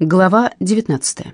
Глава 19.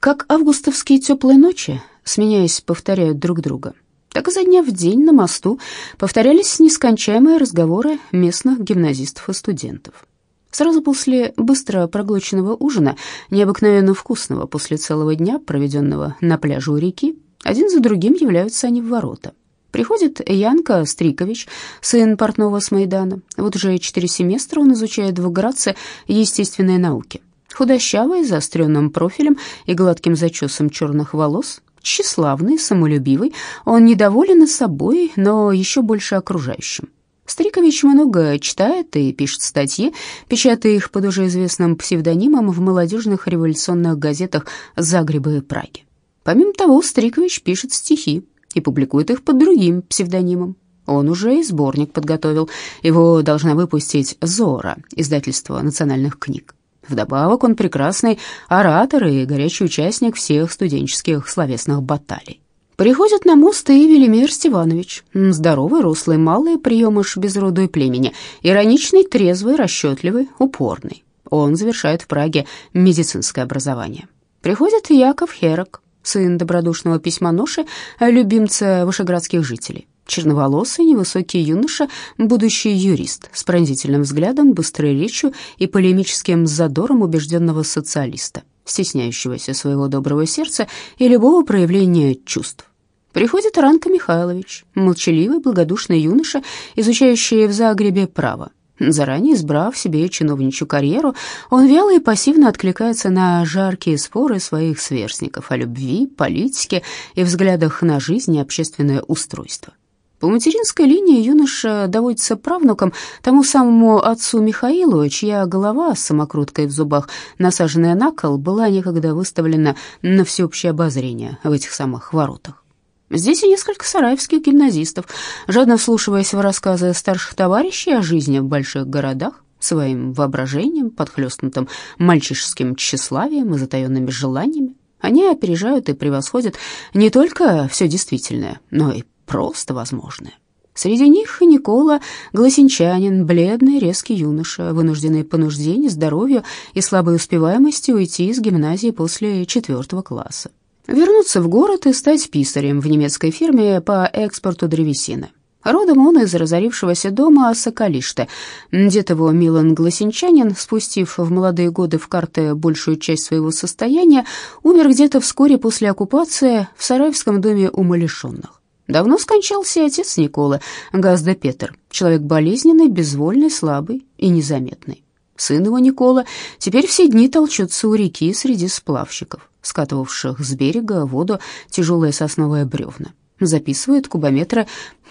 Как августовские теплые ночи, сменяясь, повторяют друг друга, так изо дня в день на мосту повторялись нескончаемые разговоры местных гимназистов и студентов. Сразу после быстро проглоченного ужина, необыкновенно вкусного после целого дня, проведенного на пляже у реки, один за другим являются они в ворота. Приходит Янка Стрикович, сын портного с Майдана. Вот уже четыре семестра он изучает в Граце естественные науки. Худощавый, заостренным профилем и гладким зачесом черных волос, тщеславный, самолюбивый, он недоволен и собой, но еще больше окружающим. Стрикович много читает и пишет статьи, печатая их под уже известным псевдонимом в молодежных революционных газетах Загреба и Праги. Помимо того, Стрикович пишет стихи, и публикует их под другим псевдонимом. Он уже и сборник подготовил. Его должна выпустить «Зора», издательство национальных книг. Вдобавок он прекрасный оратор и горячий участник всех студенческих словесных баталий. Приходит на мост и Велимир Степанович. Здоровый, рослый, малый, приемыш без роду племени. Ироничный, трезвый, расчетливый, упорный. Он завершает в Праге медицинское образование. Приходит Яков Херок, сын добродушного письмоноши, любимца вышеградских жителей. Черноволосый, невысокий юноша, будущий юрист, с пронзительным взглядом, быстрой речью и полемическим задором убежденного социалиста, стесняющегося своего доброго сердца и любого проявления чувств. Приходит Ранка Михайлович, молчаливый, благодушный юноша, изучающий в Загребе право, Заранее избрав себе чиновничью карьеру, он вяло и пассивно откликается на жаркие споры своих сверстников о любви, политике и взглядах на жизнь и общественное устройство. По материнской линии юноша доводится правнуком тому самому отцу Михаилу, чья голова с самокруткой в зубах, насаженная на кол, была некогда выставлена на всеобщее обозрение в этих самых воротах. Здесь и несколько сараевских гимназистов, жадно вслушиваясь в рассказы старших товарищей о жизни в больших городах, своим воображением, подхлёстнутым мальчишеским тщеславием и затаёнными желаниями, они опережают и превосходят не только все действительное, но и просто возможное. Среди них и Никола Гласенчанин, бледный, резкий юноша, вынужденный по нужде, нездоровью и слабой успеваемости уйти из гимназии после четвертого класса вернуться в город и стать писарем в немецкой фирме по экспорту древесины. Родом он из разорившегося дома Соколиште. Дед его Милан Гласенчанин, спустив в молодые годы в карты большую часть своего состояния, умер где-то вскоре после оккупации в Сараевском доме умалишенных. Давно скончался отец Николы, Газда Петр, человек болезненный, безвольный, слабый и незаметный. Сын его Никола теперь все дни толчется у реки среди сплавщиков скатывавших с берега воду тяжелые сосновые бревна. Записывает кубометры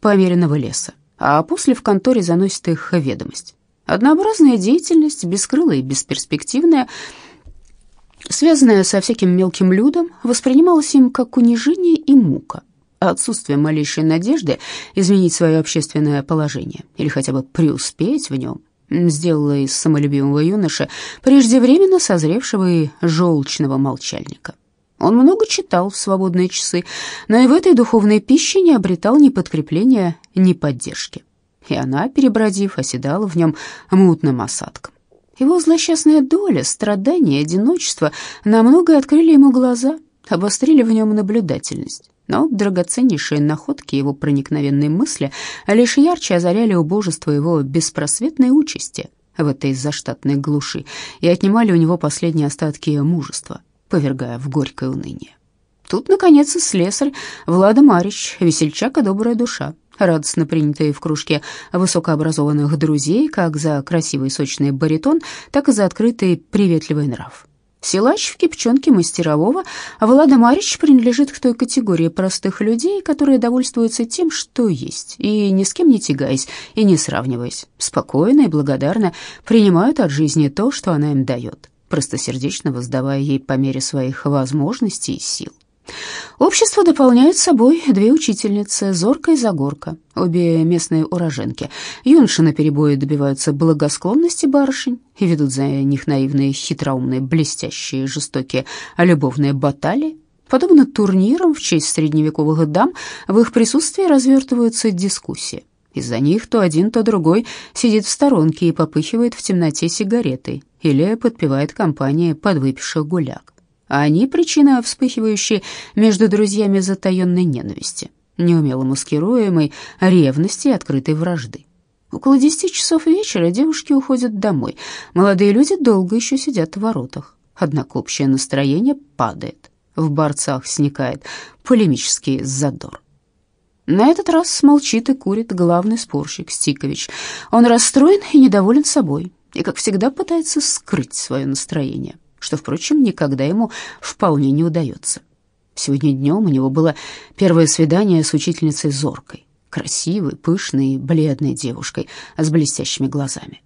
померенного леса, а после в конторе заносит их ведомость. Однообразная деятельность, бескрылая и бесперспективная, связанная со всяким мелким людом, воспринималась им как унижение и мука. отсутствие малейшей надежды изменить свое общественное положение или хотя бы преуспеть в нем сделала из самолюбивого юноши преждевременно созревшего и желчного молчальника. Он много читал в свободные часы, но и в этой духовной пище не обретал ни подкрепления, ни поддержки. И она, перебродив, оседала в нем мутным осадком. Его злосчастная доля, страдания, одиночество на многое открыли ему глаза, обострили в нем наблюдательность. Но драгоценнейшие находки его проникновенной мысли лишь ярче озаряли убожество его беспросветной участи в этой заштатной глуши и отнимали у него последние остатки мужества, повергая в горькое уныние. Тут, наконец, и слесарь Влада Марич, весельчак и добрая душа, радостно принятые в кружке высокообразованных друзей как за красивый сочный баритон, так и за открытый приветливый нрав. Силач в кипчонке мастерового, а Влада Марич принадлежит к той категории простых людей, которые довольствуются тем, что есть, и ни с кем не тягаясь и не сравниваясь, спокойно и благодарно принимают от жизни то, что она им дает, простосердечно воздавая ей по мере своих возможностей и сил. Общество дополняют собой две учительницы, Зорка и Загорка, обе местные уроженки. Юноши наперебой добиваются благосклонности барышень и ведут за них наивные, хитроумные, блестящие, жестокие любовные баталии. Подобно турнирам в честь средневековых дам, в их присутствии развертываются дискуссии. Из-за них то один, то другой сидит в сторонке и попыхивает в темноте сигаретой или подпевает компании подвыпивших гуляк. А они причина вспыхивающей между друзьями затаенной ненависти, неумело маскируемой ревности и открытой вражды. Около десяти часов вечера девушки уходят домой. Молодые люди долго еще сидят в воротах. Однако общее настроение падает. В борцах сникает полемический задор. На этот раз молчит и курит главный спорщик Стикович. Он расстроен и недоволен собой, и, как всегда, пытается скрыть свое настроение, что, впрочем, никогда ему вполне не удается. Сегодня днем у него было первое свидание с учительницей Зоркой красивой, пышной, бледной девушкой с блестящими глазами.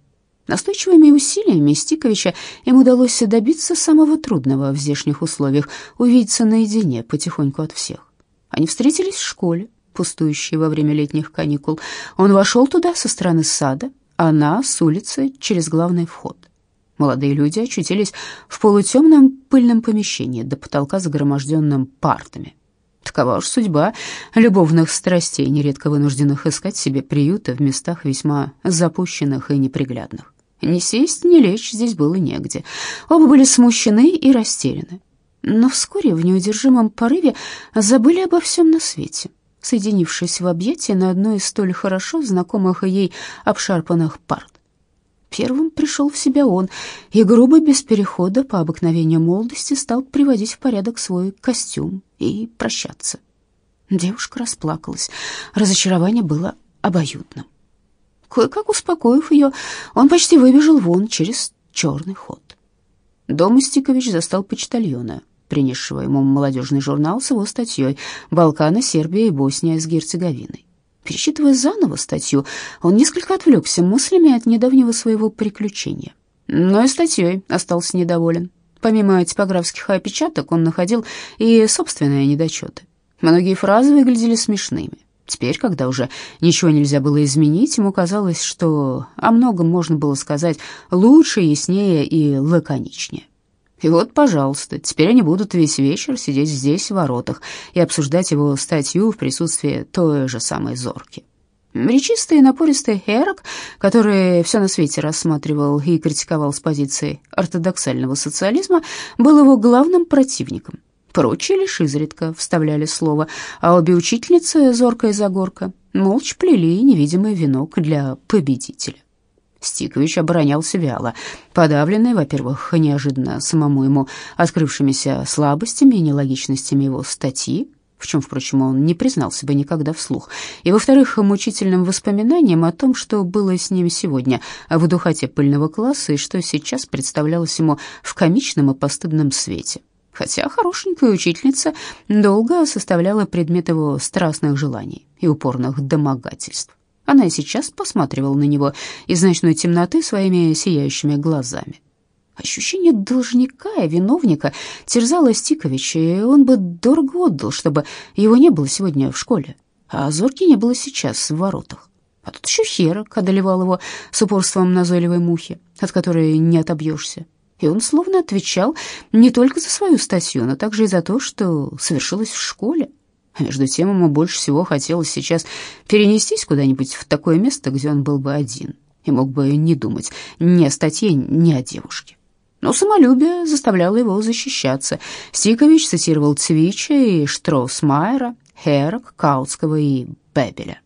Настойчивыми усилиями Стиковича им удалось добиться самого трудного в здешних условиях — увидеться наедине, потихоньку от всех. Они встретились в школе, пустующей во время летних каникул. Он вошел туда со стороны сада, она с улицы через главный вход. Молодые люди очутились в полутемном пыльном помещении до потолка загроможденным партами. Такова уж судьба любовных страстей, нередко вынужденных искать себе приюта в местах весьма запущенных и неприглядных. Ни сесть, ни лечь здесь было негде. Оба были смущены и растеряны. Но вскоре в неудержимом порыве забыли обо всем на свете, соединившись в объятия на одной из столь хорошо знакомых ей обшарпанных парт. Первым пришел в себя он и грубо, без перехода, по обыкновению молодости, стал приводить в порядок свой костюм и прощаться. Девушка расплакалась. Разочарование было обоюдным. Кое-как успокоив ее, он почти выбежал вон через черный ход. Дома Стикович застал почтальона, принесшего ему молодежный журнал с его статьей «Балканы, Сербия и Босния с Герцеговиной». Перечитывая заново статью, он несколько отвлекся мыслями от недавнего своего приключения. Но и статьей остался недоволен. Помимо типографских опечаток, он находил и собственные недочеты. Многие фразы выглядели смешными. Теперь, когда уже ничего нельзя было изменить, ему казалось, что о многом можно было сказать лучше, яснее и лаконичнее. И вот, пожалуйста, теперь они будут весь вечер сидеть здесь, в воротах, и обсуждать его статью в присутствии той же самой Зорки. Речистый и напористый Эрок, который все на свете рассматривал и критиковал с позиции ортодоксального социализма, был его главным противником. Прочие лишь изредка вставляли слово, а обе учительницы, Зорка и Загорка, молча плели невидимый венок для победителя. Стикович оборонялся вяло, подавленный, во-первых, неожиданно самому ему открывшимися слабостями и нелогичностями его статьи, в чем, впрочем, он не признался бы никогда вслух, и, во-вторых, мучительным воспоминанием о том, что было с ним сегодня в духоте пыльного класса и что сейчас представлялось ему в комичном и постыдном свете. Хотя хорошенькая учительница долго составляла предмет его страстных желаний и упорных домогательств. Она и сейчас посматривала на него из ночной темноты своими сияющими глазами. Ощущение должника и виновника терзало Стиковича, и он бы дорого отдал, чтобы его не было сегодня в школе, а Зорки не было сейчас в воротах. А тут еще Херок одолевал его с упорством назойливой мухи, от которой не отобьешься. И он словно отвечал не только за свою статью, но также и за то, что совершилось в школе. Между тем ему больше всего хотелось сейчас перенестись куда-нибудь в такое место, где он был бы один и мог бы не думать ни о статье, ни о девушке. Но самолюбие заставляло его защищаться. Стикович цитировал Цвича и Штроусмайера, Херок, Каутского и Бебеля.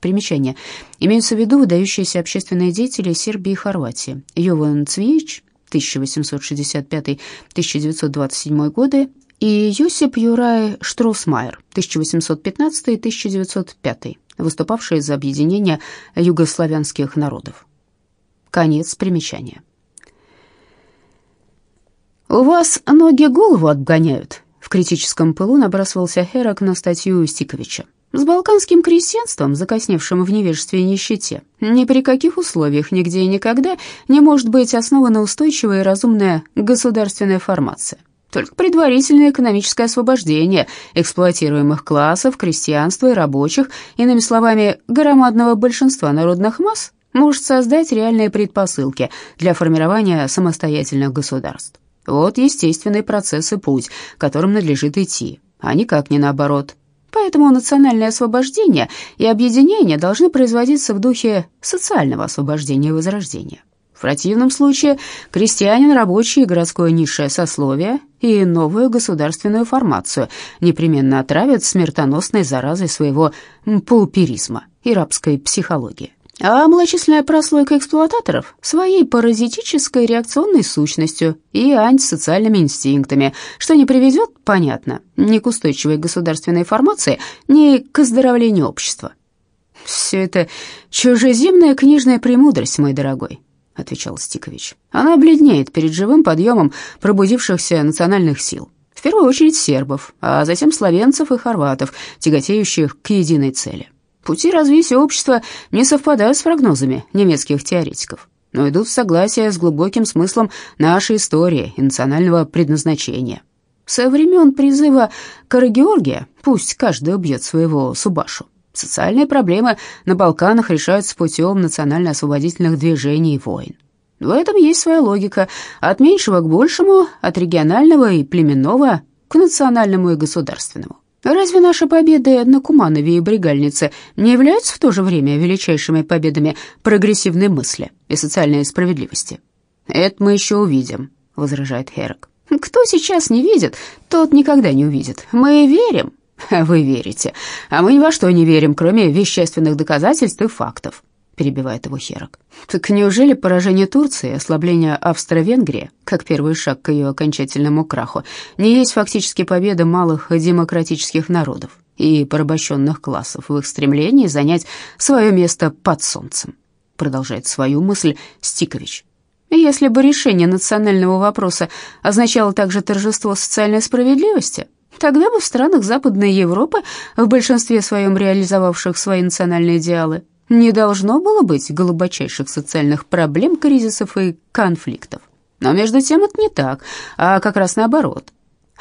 Примечание. Имеются в виду выдающиеся общественные деятели Сербии и Хорватии. Йован Цвич, 1865-1927 годы, и Йосип Юрай Штроусмайер, 1815-1905, выступавший за объединение югославянских народов. Конец примечания. «У вас ноги голову отгоняют», — в критическом пылу набрасывался Херок на статью Стиковича. «С балканским крестьянством, закосневшим в невежестве и нищете, ни при каких условиях, нигде и никогда не может быть основана устойчивая и разумная государственная формация. Только предварительное экономическое освобождение эксплуатируемых классов, крестьянства и рабочих, иными словами, громадного большинства народных масс, может создать реальные предпосылки для формирования самостоятельных государств. Вот естественный процесс и путь, которым надлежит идти, а никак не наоборот. Поэтому национальное освобождение и объединение должны производиться в духе социального освобождения и возрождения В противном случае крестьянин, рабочий городское низшее сословие и новую государственную формацию непременно отравят смертоносной заразой своего пауперизма и рабской психологии. А малочисленная прослойка эксплуататоров своей паразитической реакционной сущностью и антисоциальными инстинктами, что не приведет, понятно, ни к устойчивой государственной формации, ни к оздоровлению общества. «Все это чужеземная книжная премудрость, мой дорогой», — отвечал Стикович. «Она бледнеет перед живым подъемом пробудившихся национальных сил, в первую очередь сербов, а затем словенцев и хорватов, тяготеющих к единой цели». Пути развития общества не совпадают с прогнозами немецких теоретиков, но идут в согласие с глубоким смыслом нашей истории и национального предназначения. Со времен призыва Карагеоргия «пусть каждый убьет своего Субашу» социальные проблемы на Балканах решаются путем национально-освободительных движений и войн. В этом есть своя логика. От меньшего к большему, от регионального и племенного к национальному и государственному. Разве наши победы на Куманове и Бригальнице не являются в то же время величайшими победами прогрессивной мысли и социальной справедливости? Это мы еще увидим, возражает Херок. Кто сейчас не видит, тот никогда не увидит. Мы верим, вы верите, а мы ни во что не верим, кроме вещественных доказательств и фактов перебивает его Херок. Так неужели поражение Турции, ослабление Австро-Венгрии, как первый шаг к ее окончательному краху, не есть фактически победа малых демократических народов и порабощенных классов в их стремлении занять свое место под солнцем? Продолжает свою мысль Стикович. Если бы решение национального вопроса означало также торжество социальной справедливости, тогда бы в странах Западной Европы, в большинстве своем реализовавших свои национальные идеалы, не должно было быть глубочайших социальных проблем, кризисов и конфликтов. Но между тем это не так, а как раз наоборот.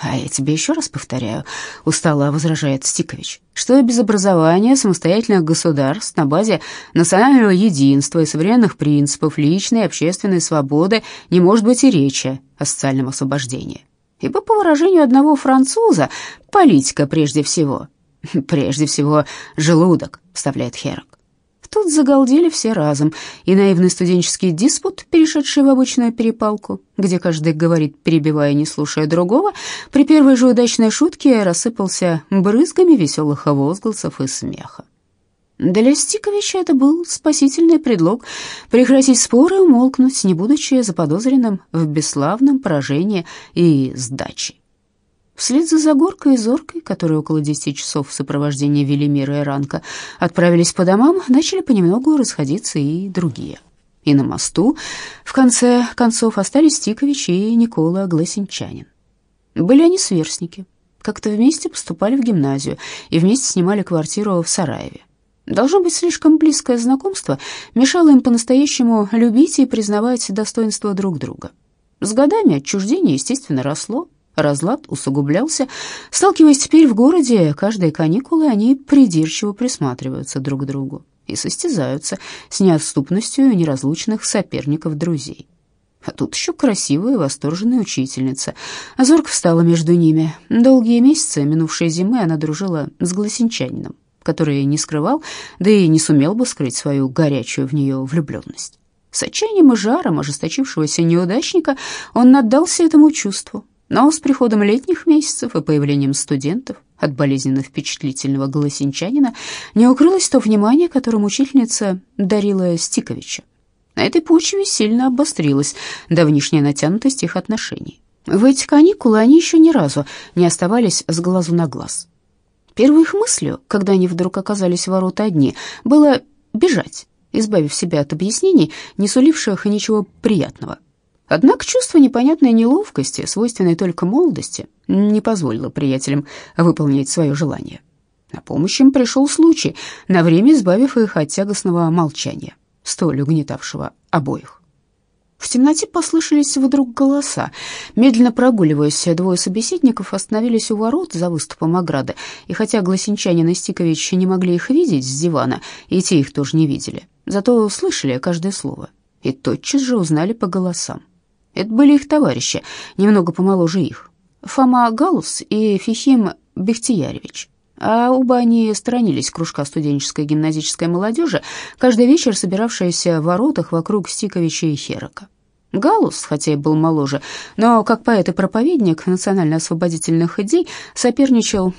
А я тебе еще раз повторяю, устало возражает Стикович, что без образования самостоятельных государств на базе национального единства и современных принципов личной и общественной свободы не может быть и речи о социальном освобождении. Ибо, по выражению одного француза, политика прежде всего, прежде всего желудок, вставляет Херок. Тут загалдели все разом, и наивный студенческий диспут, перешедший в обычную перепалку, где каждый говорит, перебивая, не слушая другого, при первой же удачной шутке рассыпался брызгами веселых возгласов и смеха. Для Стиковича это был спасительный предлог прекратить споры и умолкнуть, не будучи заподозренным в бесславном поражении и сдаче. Вслед за Загоркой и Зоркой, которые около десяти часов в сопровождении Велимира и Ранка отправились по домам, начали понемногу расходиться и другие. И на мосту, в конце концов, остались Тикович и Никола Гласенчанин. Были они сверстники, как-то вместе поступали в гимназию и вместе снимали квартиру в Сараеве. Должно быть, слишком близкое знакомство мешало им по-настоящему любить и признавать достоинство друг друга. С годами отчуждение, естественно, росло, Разлад усугублялся. Сталкиваясь теперь в городе, каждые каникулы они придирчиво присматриваются друг к другу и состязаются с неотступностью неразлучных соперников-друзей. А тут еще красивая и восторженная учительница. Зорка встала между ними. Долгие месяцы минувшей зимы она дружила с гласенчанином, который не скрывал, да и не сумел бы скрыть свою горячую в нее влюбленность. С отчаянием и жаром ожесточившегося неудачника он отдался этому чувству, но с приходом летних месяцев и появлением студентов от болезненно впечатлительного голосенчанина не укрылось то внимание, которым учительница дарила Стиковича. На этой почве сильно обострилась давнишняя натянутость их отношений. В эти каникулы они еще ни разу не оставались с глазу на глаз. Первой их мыслью, когда они вдруг оказались в ворота одни, было бежать, избавив себя от объяснений, не суливших ничего приятного – Однако чувство непонятной неловкости, свойственной только молодости, не позволило приятелям выполнить свое желание. На помощь им пришел случай, на время избавив их от тягостного молчания, столь угнетавшего обоих. В темноте послышались вдруг голоса. Медленно прогуливаясь, двое собеседников остановились у ворот за выступом ограды, и хотя Гласенчанин и Стикович не могли их видеть с дивана, и те их тоже не видели, зато слышали каждое слово и тотчас же узнали по голосам. Это были их товарищи, немного помоложе их. Фома Галус и Фихим Бехтияревич. А оба они сторонились кружка студенческой гимназической молодежи, каждый вечер собиравшаяся в воротах вокруг Стиковича и Херока. Галус, хотя и был моложе, но как поэт и проповедник национально-освободительных идей, соперничал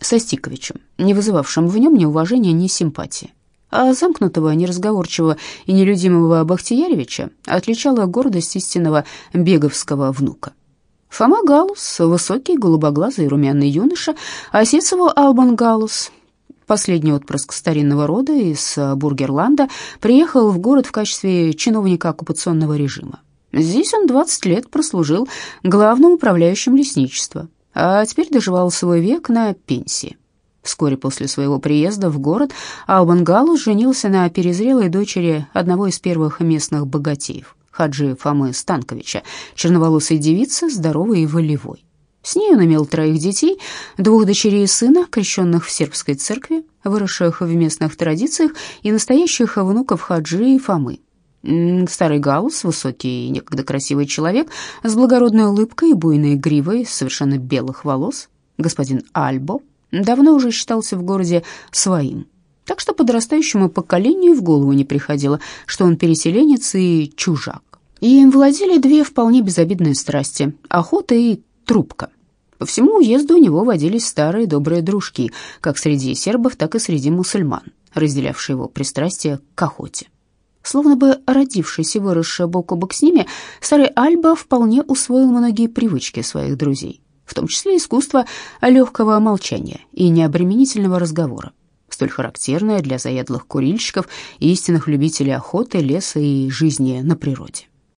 со Стиковичем, не вызывавшим в нем ни уважения, ни симпатии. А замкнутого, неразговорчивого и нелюдимого Бахтияревича отличала гордость истинного беговского внука. Фома Галус, высокий, голубоглазый, румяный юноша, а Сецево Албан Галус, последний отпрыск старинного рода из Бургерланда, приехал в город в качестве чиновника оккупационного режима. Здесь он 20 лет прослужил главным управляющим лесничества, а теперь доживал свой век на пенсии. Вскоре после своего приезда в город Албан Галус женился на перезрелой дочери одного из первых местных богатеев, Хаджи Фомы Станковича, черноволосой девицы, здоровой и волевой. С ней он имел троих детей, двух дочерей и сына, крещенных в сербской церкви, выросших в местных традициях и настоящих внуков Хаджи и Фомы. Старый Гаус, высокий и некогда красивый человек, с благородной улыбкой и буйной гривой совершенно белых волос, господин Альбо, давно уже считался в городе своим. Так что подрастающему поколению в голову не приходило, что он переселенец и чужак. И им владели две вполне безобидные страсти – охота и трубка. По всему уезду у него водились старые добрые дружки, как среди сербов, так и среди мусульман, разделявшие его пристрастие к охоте. Словно бы родившись и выросший бок о бок с ними, старый Альба вполне усвоил многие привычки своих друзей, в том числе искусство легкого молчания и необременительного разговора, столь характерное для заядлых курильщиков и истинных любителей охоты, леса и жизни на природе.